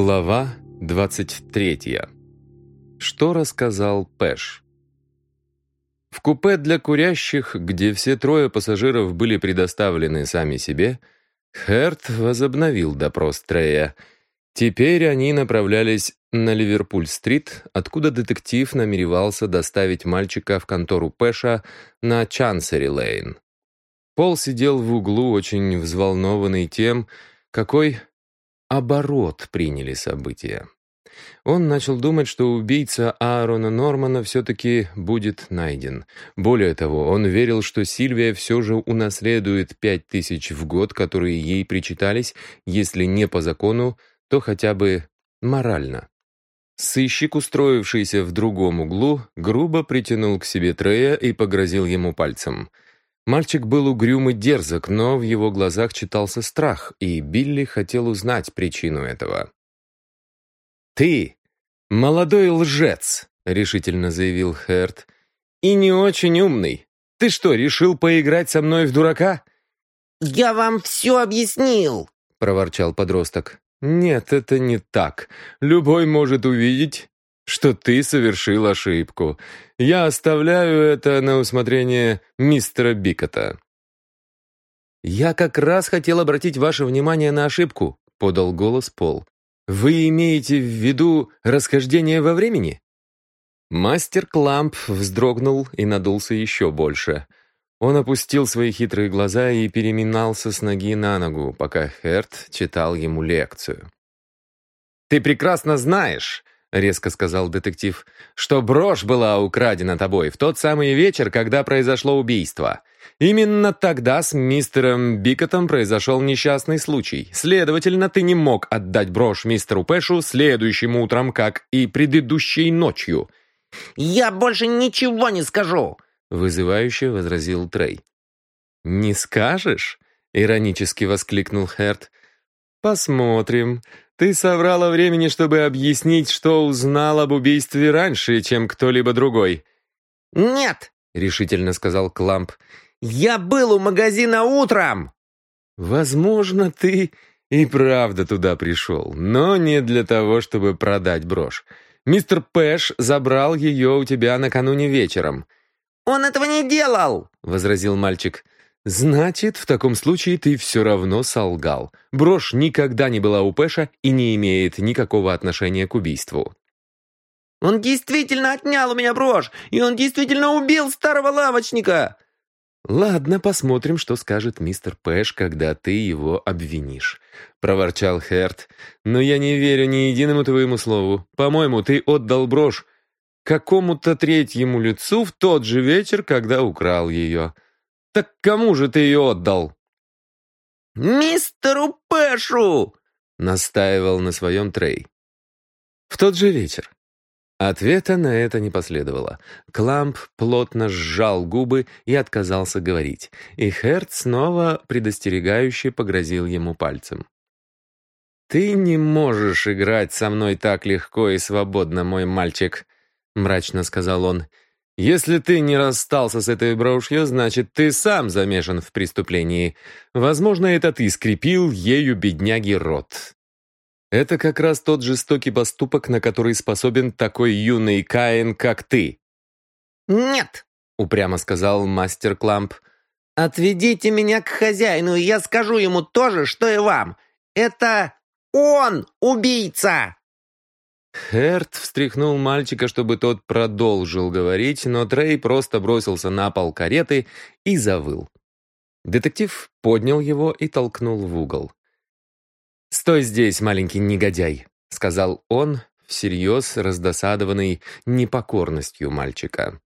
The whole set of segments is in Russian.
Глава 23. Что рассказал Пэш? В купе для курящих, где все трое пассажиров были предоставлены сами себе, Херт возобновил допрос Трея. Теперь они направлялись на Ливерпуль-стрит, откуда детектив намеревался доставить мальчика в контору Пэша на Чансери-лейн. Пол сидел в углу, очень взволнованный тем, какой оборот приняли события. Он начал думать, что убийца Аарона Нормана все-таки будет найден. Более того, он верил, что Сильвия все же унаследует пять тысяч в год, которые ей причитались, если не по закону, то хотя бы морально. Сыщик, устроившийся в другом углу, грубо притянул к себе Трея и погрозил ему пальцем — Мальчик был угрюм и дерзок, но в его глазах читался страх, и Билли хотел узнать причину этого. «Ты молодой лжец», — решительно заявил Херт, — «и не очень умный. Ты что, решил поиграть со мной в дурака?» «Я вам все объяснил», — проворчал подросток. «Нет, это не так. Любой может увидеть, что ты совершил ошибку. Я оставляю это на усмотрение мистера Бикота». «Я как раз хотел обратить ваше внимание на ошибку», — подал голос Пол. «Вы имеете в виду расхождение во времени?» Мастер Кламп вздрогнул и надулся еще больше. Он опустил свои хитрые глаза и переминался с ноги на ногу, пока Херт читал ему лекцию. «Ты прекрасно знаешь, — резко сказал детектив, «что брошь была украдена тобой в тот самый вечер, когда произошло убийство. Именно тогда с мистером Бикотом произошел несчастный случай. Следовательно, ты не мог отдать брошь мистеру Пэшу следующим утром, как и предыдущей ночью». «Я больше ничего не скажу!» — вызывающе возразил Трей. «Не скажешь?» — иронически воскликнул Херт. «Посмотрим. Ты соврал о времени, чтобы объяснить, что узнал об убийстве раньше, чем кто-либо другой». «Нет», — решительно сказал Кламп. «Я был у магазина утром». «Возможно, ты и правда туда пришел, но не для того, чтобы продать брошь. Мистер Пэш забрал ее у тебя накануне вечером». «Он этого не делал», — возразил мальчик. «Значит, в таком случае ты все равно солгал. Брошь никогда не была у Пэша и не имеет никакого отношения к убийству». «Он действительно отнял у меня брошь, и он действительно убил старого лавочника!» «Ладно, посмотрим, что скажет мистер Пэш, когда ты его обвинишь», — проворчал Херт. «Но я не верю ни единому твоему слову. По-моему, ты отдал брошь какому-то третьему лицу в тот же вечер, когда украл ее». «Так кому же ты ее отдал?» «Мистеру Пэшу!» — настаивал на своем Трей. В тот же вечер. Ответа на это не последовало. Кламп плотно сжал губы и отказался говорить, и Херт снова предостерегающе погрозил ему пальцем. «Ты не можешь играть со мной так легко и свободно, мой мальчик», — мрачно сказал он. Если ты не расстался с этой брошью, значит, ты сам замешан в преступлении. Возможно, это ты скрепил ею бедняги рот. Это как раз тот жестокий поступок, на который способен такой юный Каин, как ты. «Нет», — упрямо сказал мастер Кламп. «Отведите меня к хозяину, и я скажу ему то же, что и вам. Это он убийца!» Херт встряхнул мальчика, чтобы тот продолжил говорить, но Трей просто бросился на пол кареты и завыл. Детектив поднял его и толкнул в угол. «Стой здесь, маленький негодяй», — сказал он, всерьез раздосадованный непокорностью мальчика.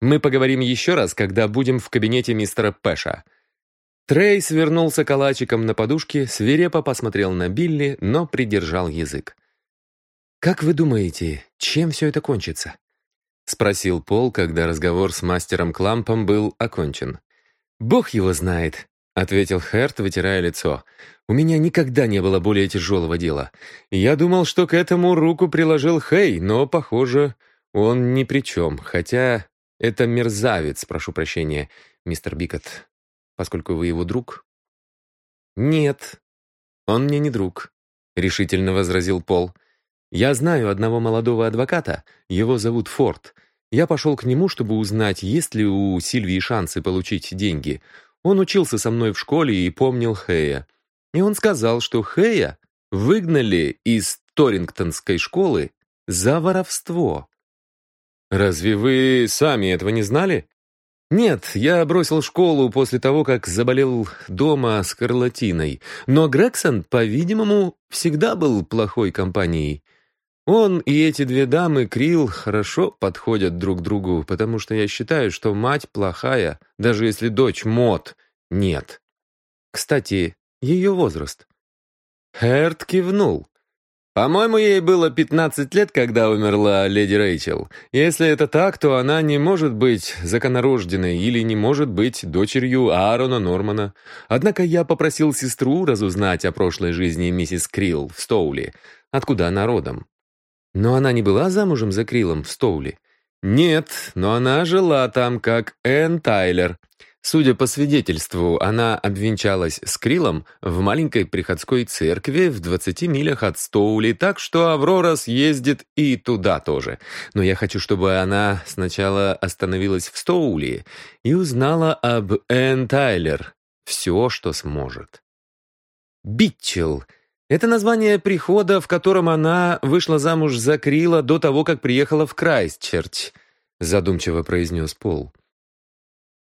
«Мы поговорим еще раз, когда будем в кабинете мистера Пэша». Трей свернулся калачиком на подушке, свирепо посмотрел на Билли, но придержал язык. «Как вы думаете, чем все это кончится?» — спросил Пол, когда разговор с мастером Клампом был окончен. «Бог его знает», — ответил Херт, вытирая лицо. «У меня никогда не было более тяжелого дела. Я думал, что к этому руку приложил Хей, но, похоже, он ни при чем. Хотя это мерзавец, прошу прощения, мистер Бикот, поскольку вы его друг». «Нет, он мне не друг. решительно возразил Пол. «Я знаю одного молодого адвоката, его зовут Форд. Я пошел к нему, чтобы узнать, есть ли у Сильвии шансы получить деньги. Он учился со мной в школе и помнил Хэя. И он сказал, что Хэя выгнали из Торингтонской школы за воровство. «Разве вы сами этого не знали?» «Нет, я бросил школу после того, как заболел дома скарлатиной. Но Грегсон, по-видимому, всегда был плохой компанией. Он и эти две дамы, Крил, хорошо подходят друг другу, потому что я считаю, что мать плохая, даже если дочь мод. Нет. Кстати, ее возраст». Херт кивнул. По-моему, ей было 15 лет, когда умерла леди Рэйчел. Если это так, то она не может быть законорожденной или не может быть дочерью Аарона Нормана. Однако я попросил сестру разузнать о прошлой жизни миссис Крилл в Стоули, откуда она родом. Но она не была замужем за Криллом в Стоули? Нет, но она жила там как Энн Тайлер. Судя по свидетельству, она обвенчалась с Крилом в маленькой приходской церкви в 20 милях от Стоули, так что Аврора съездит и туда тоже. Но я хочу, чтобы она сначала остановилась в Стоули и узнала об Энн Тайлер все, что сможет. Битчелл — это название прихода, в котором она вышла замуж за Крила до того, как приехала в Крайстчерч, задумчиво произнес Пол.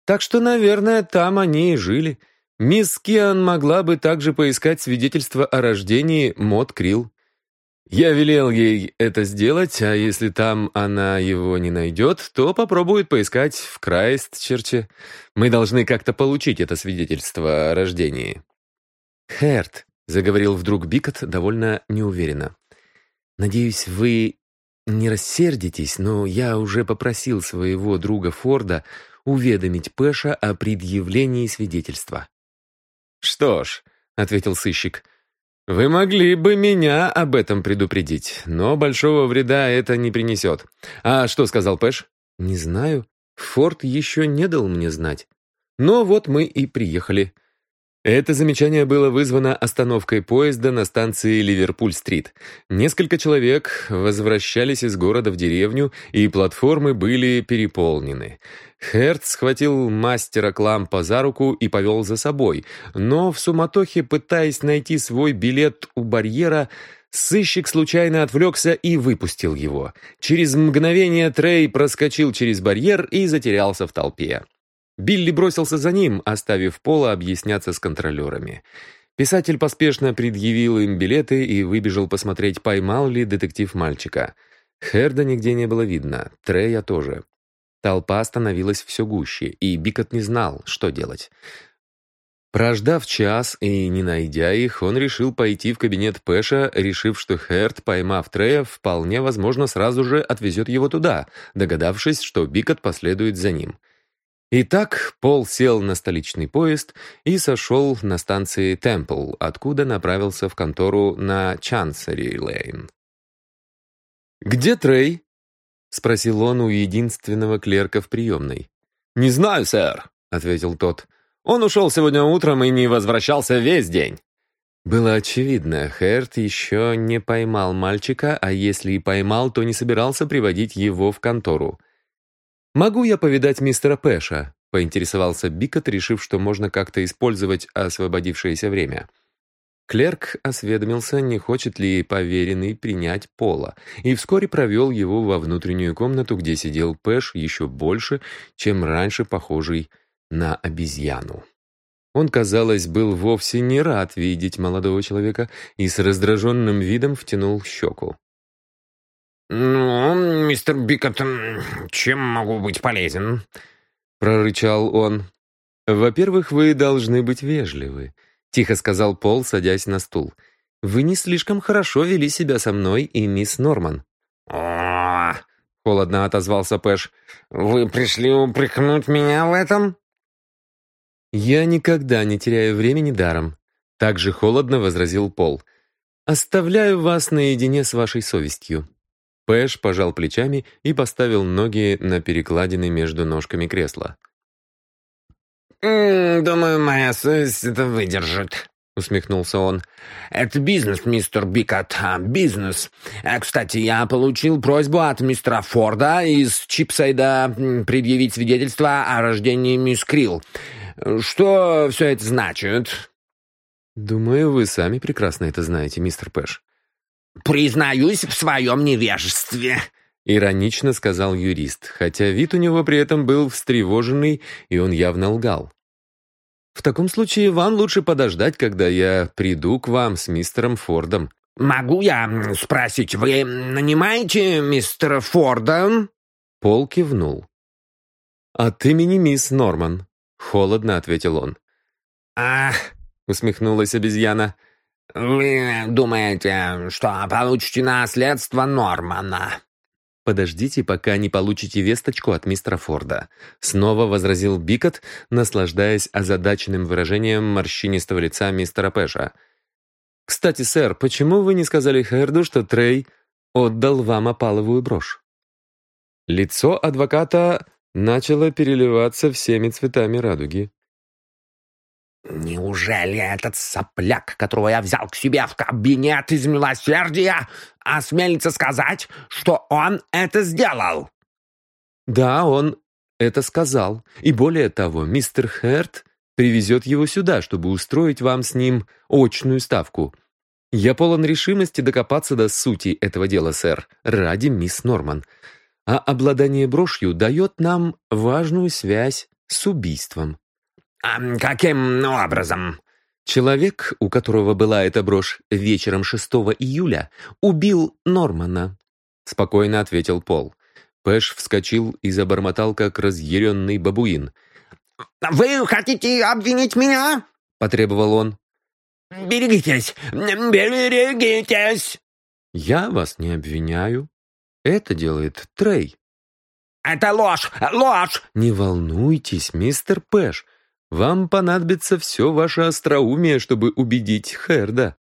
Так что, наверное, там они и жили. Мисс Киан могла бы также поискать свидетельство о рождении Мод Крилл. Я велел ей это сделать, а если там она его не найдет, то попробует поискать в Крайстчерче. Мы должны как-то получить это свидетельство о рождении. «Херт», — заговорил вдруг Бикот довольно неуверенно, — «надеюсь, вы не рассердитесь, но я уже попросил своего друга Форда уведомить Пэша о предъявлении свидетельства. «Что ж», — ответил сыщик, — «вы могли бы меня об этом предупредить, но большого вреда это не принесет. А что сказал Пэш?» «Не знаю. Форд еще не дал мне знать. Но вот мы и приехали. Это замечание было вызвано остановкой поезда на станции Ливерпуль-стрит. Несколько человек возвращались из города в деревню, и платформы были переполнены. Херт схватил мастера Клампа за руку и повел за собой, но в суматохе, пытаясь найти свой билет у барьера, сыщик случайно отвлекся и выпустил его. Через мгновение Трей проскочил через барьер и затерялся в толпе. Билли бросился за ним, оставив Пола объясняться с контролерами. Писатель поспешно предъявил им билеты и выбежал посмотреть, поймал ли детектив мальчика. Херда нигде не было видно, Трея тоже. Толпа становилась все гуще, и Бикот не знал, что делать. Прождав час и не найдя их, он решил пойти в кабинет Пэша, решив, что Херт, поймав Трея, вполне возможно сразу же отвезет его туда, догадавшись, что Бикот последует за ним. Итак, Пол сел на столичный поезд и сошел на станции Темпл, откуда направился в контору на Чансери-Лейн. «Где Трей?» — спросил он у единственного клерка в приемной. «Не знаю, сэр», — ответил тот. «Он ушел сегодня утром и не возвращался весь день». Было очевидно, Херт еще не поймал мальчика, а если и поймал, то не собирался приводить его в контору. «Могу я повидать мистера Пэша?» — поинтересовался Бикот, решив, что можно как-то использовать освободившееся время. Клерк осведомился, не хочет ли поверенный принять Пола, и вскоре провел его во внутреннюю комнату, где сидел Пэш еще больше, чем раньше похожий на обезьяну. Он, казалось, был вовсе не рад видеть молодого человека и с раздраженным видом втянул щеку. «Ну, мистер Бикотон, чем могу быть полезен?» — прорычал он. «Во-первых, вы должны быть вежливы», — тихо сказал Пол, садясь на стул. «Вы не слишком хорошо вели себя со мной и мисс Норман». «О, — холодно отозвался Пэш, — вы пришли упрекнуть меня в этом?» «Я никогда не теряю времени даром», — так же холодно возразил Пол. «Оставляю вас наедине с вашей совестью». Пэш пожал плечами и поставил ноги на перекладины между ножками кресла. «Думаю, моя совесть это выдержит», — усмехнулся он. «Это бизнес, мистер Бикот, бизнес. Э, кстати, я получил просьбу от мистера Форда из Чипсайда предъявить свидетельство о рождении мисс Крилл. Что все это значит?» «Думаю, вы сами прекрасно это знаете, мистер Пэш». «Признаюсь в своем невежестве», — иронично сказал юрист, хотя вид у него при этом был встревоженный, и он явно лгал. В таком случае вам лучше подождать, когда я приду к вам с мистером Фордом». «Могу я спросить, вы нанимаете мистера Форда?» Пол кивнул. «От имени мисс Норман», — холодно ответил он. «Ах», — усмехнулась обезьяна, — «вы думаете, что получите наследство Нормана?» «Подождите, пока не получите весточку от мистера Форда», — снова возразил Бикот, наслаждаясь озадаченным выражением морщинистого лица мистера Пэша. «Кстати, сэр, почему вы не сказали Херду, что Трей отдал вам опаловую брошь?» Лицо адвоката начало переливаться всеми цветами радуги. «Неужели этот сопляк, которого я взял к себе в кабинет из милосердия, осмелится сказать, что он это сделал?» «Да, он это сказал. И более того, мистер Херт привезет его сюда, чтобы устроить вам с ним очную ставку. Я полон решимости докопаться до сути этого дела, сэр, ради мисс Норман. А обладание брошью дает нам важную связь с убийством». А «Каким образом?» Человек, у которого была эта брошь вечером 6 июля, убил Нормана. Спокойно ответил Пол. Пэш вскочил и забормотал, как разъяренный бабуин. «Вы хотите обвинить меня?» — потребовал он. «Берегитесь! Берегитесь!» «Я вас не обвиняю. Это делает Трей». «Это ложь! Ложь!» «Не волнуйтесь, мистер Пэш. Вам понадобится все ваше остроумие, чтобы убедить Херда.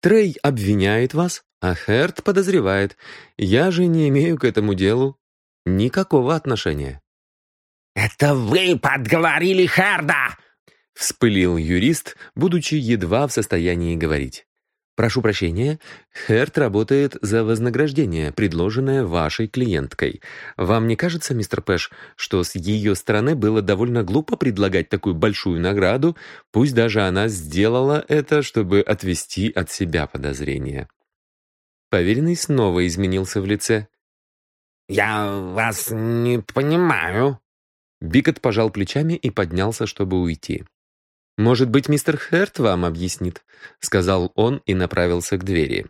Трей обвиняет вас, а Херд подозревает. Я же не имею к этому делу никакого отношения». «Это вы подговорили Херда!» — вспылил юрист, будучи едва в состоянии говорить. Прошу прощения, Херт работает за вознаграждение, предложенное вашей клиенткой. Вам не кажется, мистер Пэш, что с ее стороны было довольно глупо предлагать такую большую награду, пусть даже она сделала это, чтобы отвести от себя подозрения? Поверенный снова изменился в лице. «Я вас не понимаю». Бикот пожал плечами и поднялся, чтобы уйти. «Может быть, мистер Херт вам объяснит?» — сказал он и направился к двери.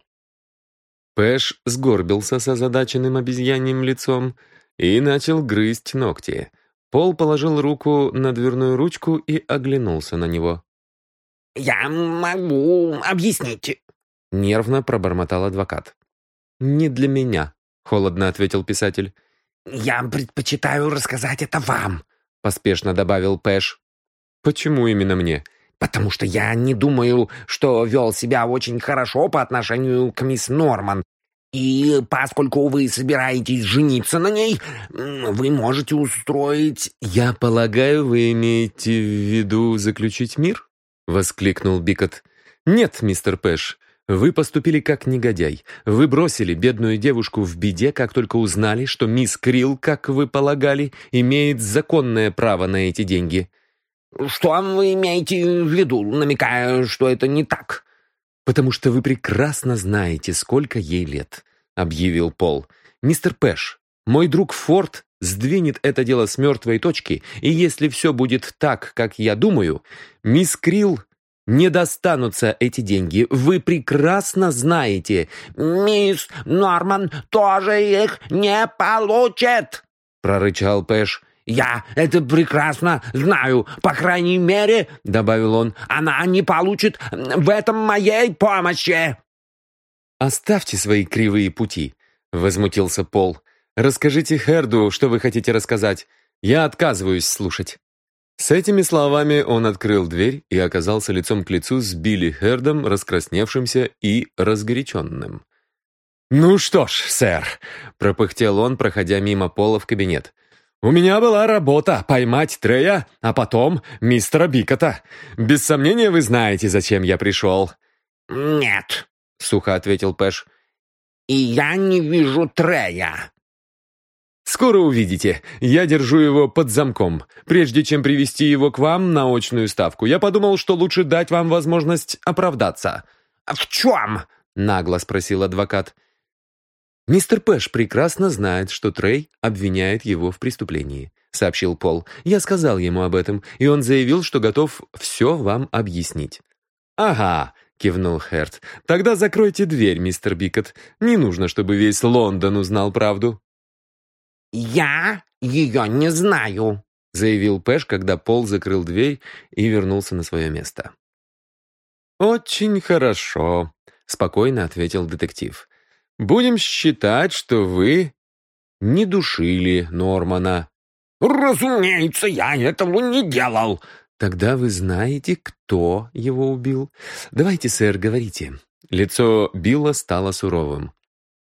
Пэш сгорбился с озадаченным обезьяньим лицом и начал грызть ногти. Пол положил руку на дверную ручку и оглянулся на него. «Я могу объяснить», — нервно пробормотал адвокат. «Не для меня», — холодно ответил писатель. «Я предпочитаю рассказать это вам», — поспешно добавил Пэш. «Почему именно мне?» «Потому что я не думаю, что вел себя очень хорошо по отношению к мисс Норман. И поскольку вы собираетесь жениться на ней, вы можете устроить...» «Я полагаю, вы имеете в виду заключить мир?» — воскликнул Бикот. «Нет, мистер Пэш, вы поступили как негодяй. Вы бросили бедную девушку в беде, как только узнали, что мисс Крилл, как вы полагали, имеет законное право на эти деньги». «Что вы имеете в виду, намекая, что это не так?» «Потому что вы прекрасно знаете, сколько ей лет», — объявил Пол. «Мистер Пэш, мой друг Форд сдвинет это дело с мертвой точки, и если все будет так, как я думаю, мисс Крилл не достанутся эти деньги. Вы прекрасно знаете. Мисс Норман тоже их не получит, прорычал Пэш. «Я это прекрасно знаю. По крайней мере, — добавил он, — она не получит в этом моей помощи». «Оставьте свои кривые пути», — возмутился Пол. «Расскажите Херду, что вы хотите рассказать. Я отказываюсь слушать». С этими словами он открыл дверь и оказался лицом к лицу с Билли Хердом, раскрасневшимся и разгоряченным. «Ну что ж, сэр», — пропыхтел он, проходя мимо Пола в кабинет, У меня была работа — поймать Трея, а потом мистера Бикота. Без сомнения, вы знаете, зачем я пришел». «Нет», — сухо ответил Пэш. «И я не вижу Трея». «Скоро увидите. Я держу его под замком. Прежде чем привести его к вам на очную ставку, я подумал, что лучше дать вам возможность оправдаться». «В чем?» — нагло спросил адвокат. «Мистер Пэш прекрасно знает, что Трей обвиняет его в преступлении», — сообщил Пол. «Я сказал ему об этом, и он заявил, что готов все вам объяснить». «Ага», — кивнул Херт. «Тогда закройте дверь, мистер Бикот. Не нужно, чтобы весь Лондон узнал правду». «Я ее не знаю», — заявил Пэш, когда Пол закрыл дверь и вернулся на свое место. «Очень хорошо», — спокойно ответил детектив. Будем считать, что вы не душили Нормана». «Разумеется, я этого не делал». «Тогда вы знаете, кто его убил? Давайте, сэр, говорите». Лицо Билла стало суровым.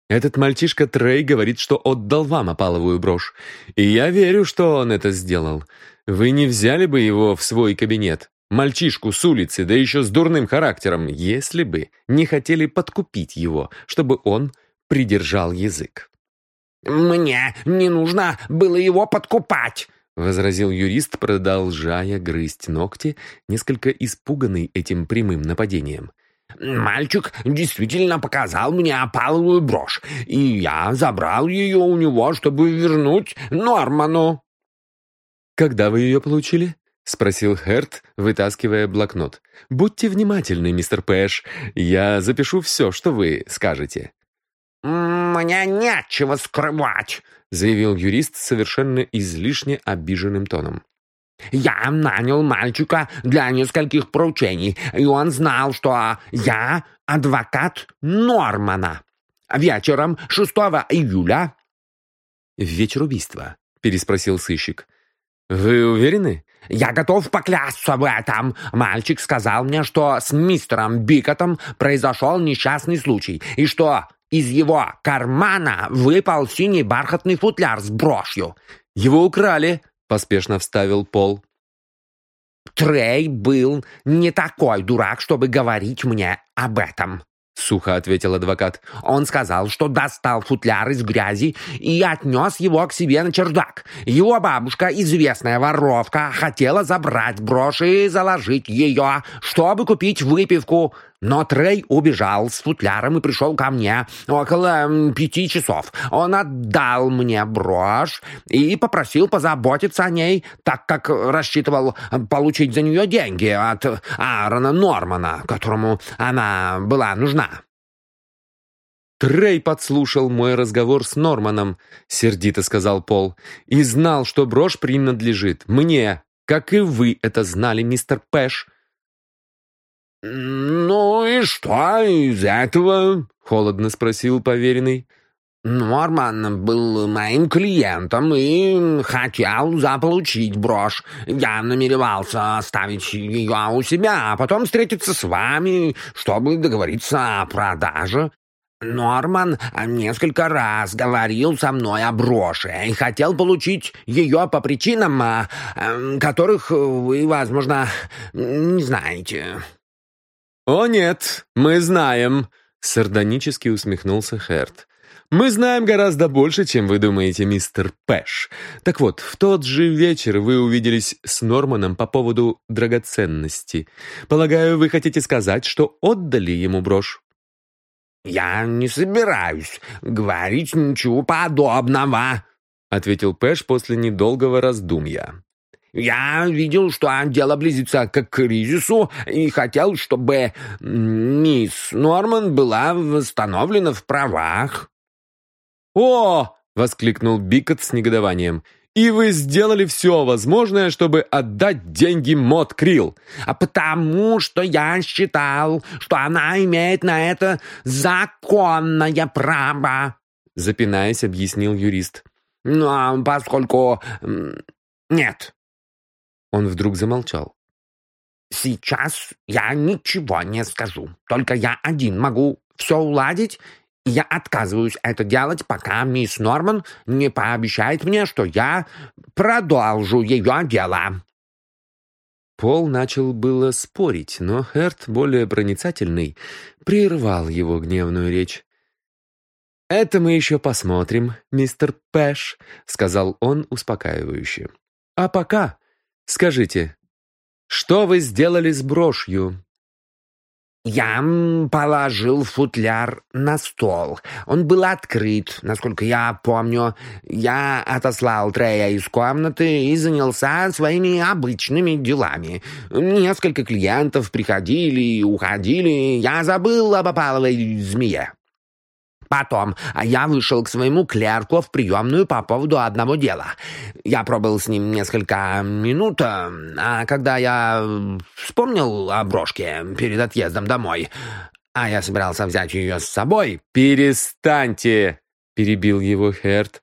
«Этот мальчишка Трей говорит, что отдал вам опаловую брошь. И я верю, что он это сделал. Вы не взяли бы его в свой кабинет, мальчишку с улицы, да еще с дурным характером, если бы не хотели подкупить его, чтобы он придержал язык. «Мне не нужно было его подкупать», — возразил юрист, продолжая грызть ногти, несколько испуганный этим прямым нападением. «Мальчик действительно показал мне опаловую брошь, и я забрал ее у него, чтобы вернуть Норману». «Когда вы ее получили?» — спросил Херт, вытаскивая блокнот. «Будьте внимательны, мистер Пэш. Я запишу все, что вы скажете». «Мне нечего скрывать», — заявил юрист совершенно излишне обиженным тоном. «Я нанял мальчика для нескольких поручений, и он знал, что я адвокат Нормана. Вечером 6 июля...» «Вечер убийства?» — переспросил сыщик. «Вы уверены?» «Я готов поклясться в этом. Мальчик сказал мне, что с мистером Бикотом произошел несчастный случай, и что из его кармана выпал синий бархатный футляр с брошью. «Его украли», — поспешно вставил Пол. Трей был не такой дурак, чтобы говорить мне об этом. — сухо ответил адвокат. «Он сказал, что достал футляр из грязи и отнес его к себе на чердак. Его бабушка, известная воровка, хотела забрать брошь и заложить ее, чтобы купить выпивку. Но Трей убежал с футляром и пришел ко мне около пяти часов. Он отдал мне брошь и попросил позаботиться о ней, так как рассчитывал получить за нее деньги от Аарона Нормана, которому она была нужна. «Трей подслушал мой разговор с Норманом», — сердито сказал Пол, «и знал, что брошь принадлежит мне, как и вы это знали, мистер Пэш». «Ну и что из этого?» — холодно спросил поверенный. «Норман был моим клиентом и хотел заполучить брошь. Я намеревался оставить ее у себя, а потом встретиться с вами, чтобы договориться о продаже. Норман несколько раз говорил со мной о броши и хотел получить ее по причинам, эм, которых вы, возможно, не знаете». «О нет, мы знаем», — сардонически усмехнулся Херт. «Мы знаем гораздо больше, чем вы думаете, мистер Пэш. Так вот, в тот же вечер вы увиделись с Норманом по поводу драгоценности. Полагаю, вы хотите сказать, что отдали ему брошь?» «Я не собираюсь говорить ничего подобного», — ответил Пэш после недолгого раздумья. Я видел, что дело близится к кризису и хотел, чтобы мисс Норман была восстановлена в правах». «О!» — воскликнул Бикот с негодованием. «И вы сделали все возможное, чтобы отдать деньги Мот Крилл!» «А потому что я считал, что она имеет на это законное право!» Запинаясь, объяснил юрист. «Ну, а поскольку... Нет, он вдруг замолчал. «Сейчас я ничего не скажу. Только я один могу все уладить, Я отказываюсь это делать, пока мисс Норман не пообещает мне, что я продолжу ее дело». Пол начал было спорить, но Херт, более проницательный, прервал его гневную речь. «Это мы еще посмотрим, мистер Пэш», — сказал он успокаивающе. «А пока, скажите, что вы сделали с брошью?» Я положил футляр на стол. Он был открыт, насколько я помню. Я отослал Трея из комнаты и занялся своими обычными делами. Несколько клиентов приходили и уходили. Я забыл об опаловой змее. Потом я вышел к своему клерку в приемную по поводу одного дела. Я пробыл с ним несколько минут, а когда я вспомнил о брошке перед отъездом домой, а я собирался взять ее с собой... «Перестаньте!» — перебил его Херт.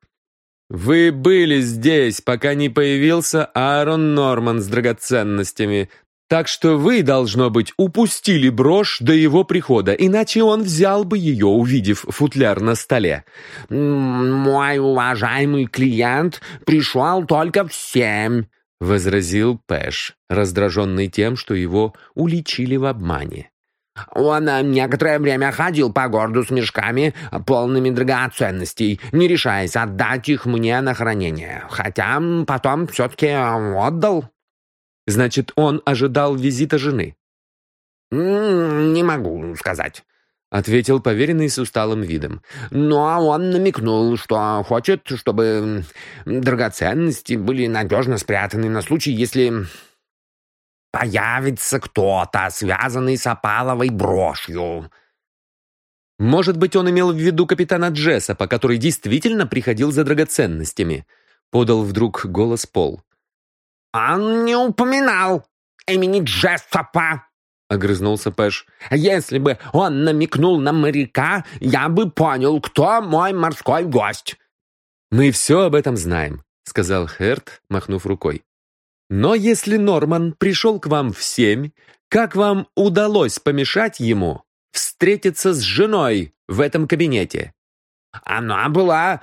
«Вы были здесь, пока не появился Аарон Норман с драгоценностями. Так что вы, должно быть, упустили брошь до его прихода, иначе он взял бы ее, увидев футляр на столе. «Мой уважаемый клиент пришел только в семь», — возразил Пэш, раздраженный тем, что его уличили в обмане. Он некоторое время ходил по городу с мешками, полными драгоценностей, не решаясь отдать их мне на хранение, хотя потом все-таки отдал. Значит, он ожидал визита жены. «Не могу сказать», — ответил поверенный с усталым видом. «Но он намекнул, что хочет, чтобы драгоценности были надежно спрятаны на случай, если появится кто-то, связанный с опаловой брошью». Может быть, он имел в виду капитана Джессопа, который действительно приходил за драгоценностями, подал вдруг голос Пол. «Он не упоминал имени Джессопа!» — огрызнулся Пэш. «Если бы он намекнул на моряка, я бы понял, кто мой морской гость». «Мы все об этом знаем», — сказал Херт, махнув рукой. «Но если Норман пришел к вам в семь, как вам удалось помешать ему встретиться с женой в этом кабинете?» «Она была...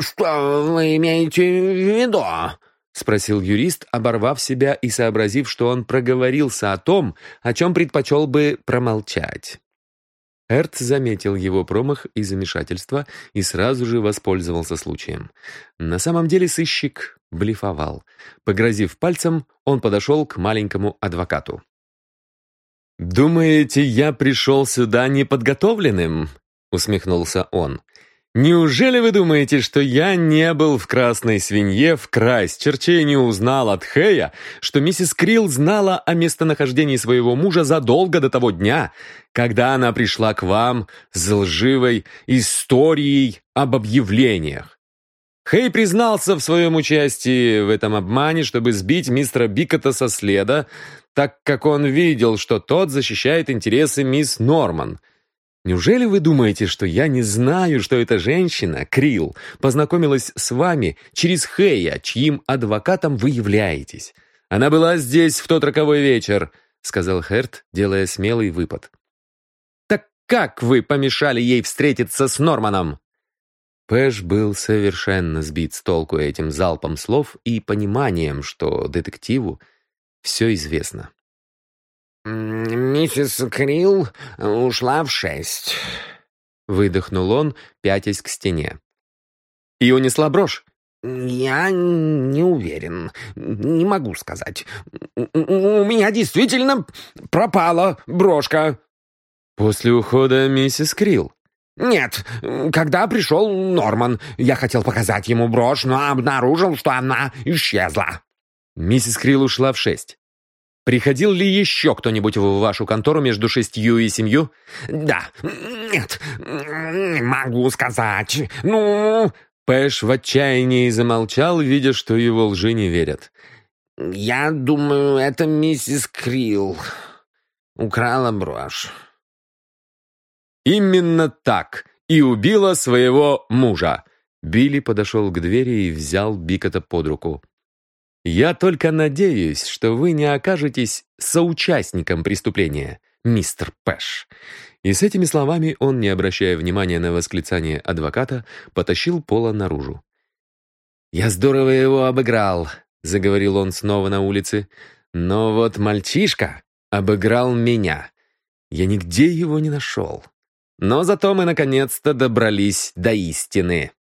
Что вы имеете в виду?» — спросил юрист, оборвав себя и сообразив, что он проговорился о том, о чем предпочел бы промолчать. Эрт заметил его промах и замешательство и сразу же воспользовался случаем. На самом деле сыщик блефовал. Погрозив пальцем, он подошел к маленькому адвокату. «Думаете, я пришел сюда неподготовленным?» — усмехнулся он. «Неужели вы думаете, что я не был в «Красной свинье» в Крайстчерче и не узнал от Хэя, что миссис Крилл знала о местонахождении своего мужа задолго до того дня, когда она пришла к вам с лживой историей об объявлениях? Хэй признался в своем участии в этом обмане, чтобы сбить мистера Бикота со следа, так как он видел, что тот защищает интересы мисс Норман — Неужели вы думаете, что я не знаю, что эта женщина, Крил, познакомилась с вами через Хэя, чьим адвокатом вы являетесь? Она была здесь в тот роковой вечер, сказал Херт, делая смелый выпад. Так как вы помешали ей встретиться с Норманом? Пэш был совершенно сбит с толку этим залпом слов и пониманием, что детективу все известно. «Миссис Крилл ушла в шесть», — выдохнул он, пятясь к стене. «И унесла брошь?» «Я не уверен. Не могу сказать. У меня действительно пропала брошка». «После ухода миссис Крилл?» «Нет, когда пришел Норман, я хотел показать ему брошь, но обнаружил, что она исчезла». «Миссис Крилл ушла в шесть?» Приходил ли еще кто-нибудь в вашу контору между шестью и семью? Да. Нет. Не могу сказать. Ну... Пэш в отчаянии замолчал, видя, что его лжи не верят. «Я думаю, это миссис Крилл. Украла брошь». «Именно так. И убила своего мужа». Билли подошел к двери и взял Бикота под руку. Я только надеюсь, что вы не окажетесь соучастником преступления, мистер Пэш. И с этими словами он, не обращая внимания на восклицание адвоката, потащил Пола наружу. «Я здорово его обыграл», — заговорил он снова на улице. «Но вот мальчишка обыграл меня. Я нигде его не нашел. Но зато мы наконец-то добрались до истины».